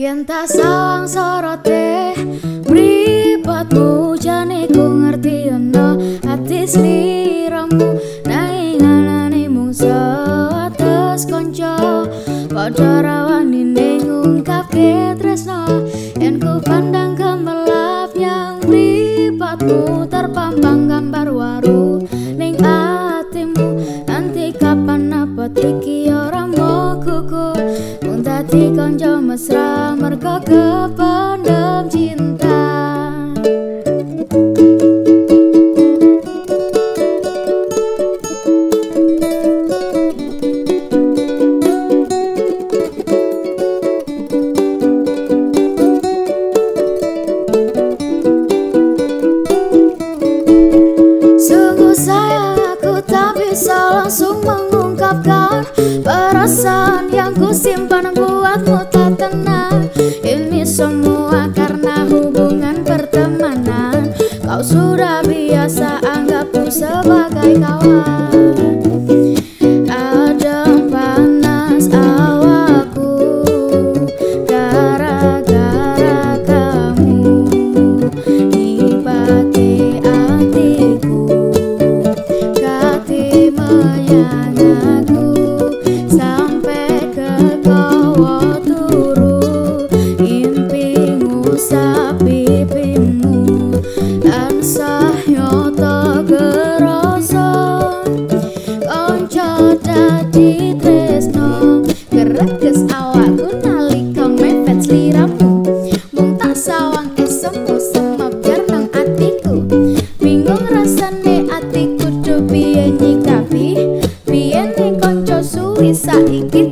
Yen ta sawang sorote Mripatmu jane ku ngerti ana ati sliramu. Nanging anane mung sewates kanca Padha rawani ning ungkapke tresno Yen ku pandang gemelap yang mripatmu Terpampang gambar waru ning atimu. Nanti kapan apa iki ora mau kuku dadi kanca mesra mergo sudah biasa anggapku sebagai kawan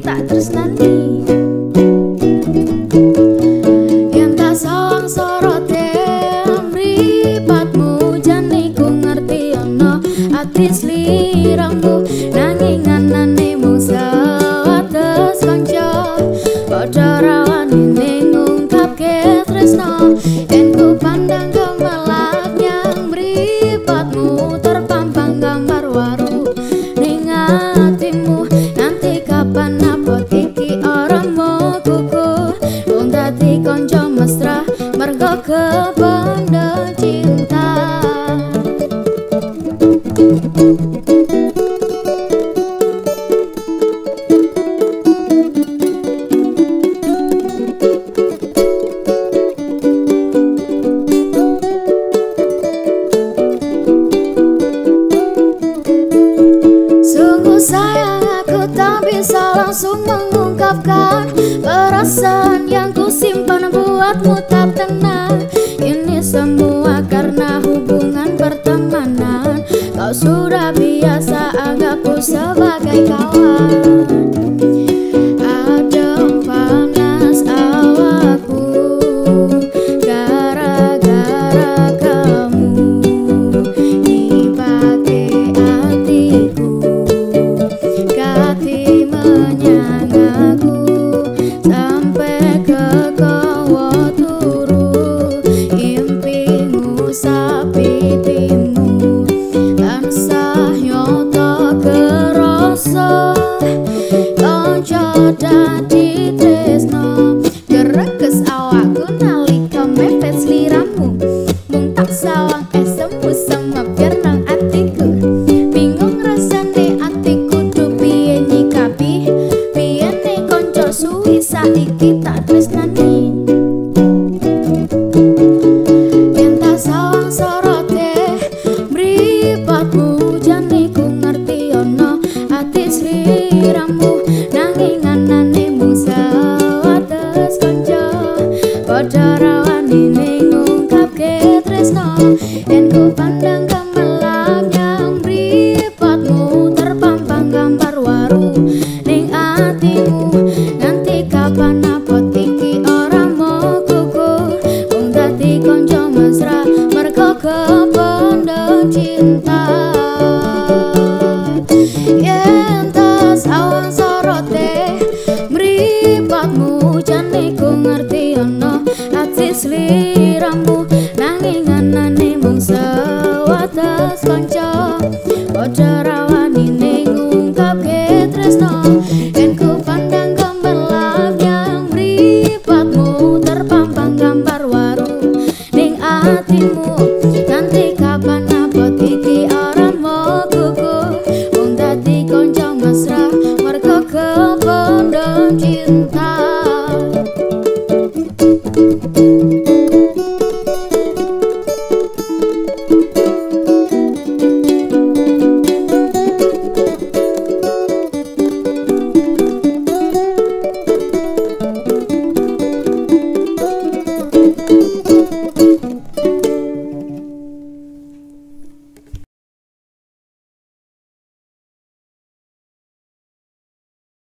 tak tresnani Yen tak sawang sorote mripatmu jane ku ngerti ana ati sliramu nanging anane mung kependem cinta. Sungguh sayang aku tak bisa langsung mengungkapkan Perasaan yang ku simpan buatmu tak tenang karena hubungan pertemanan. Kau sudah biasa anggapku sebagai kawan Lali ning ungkap ke tresno En ku pandang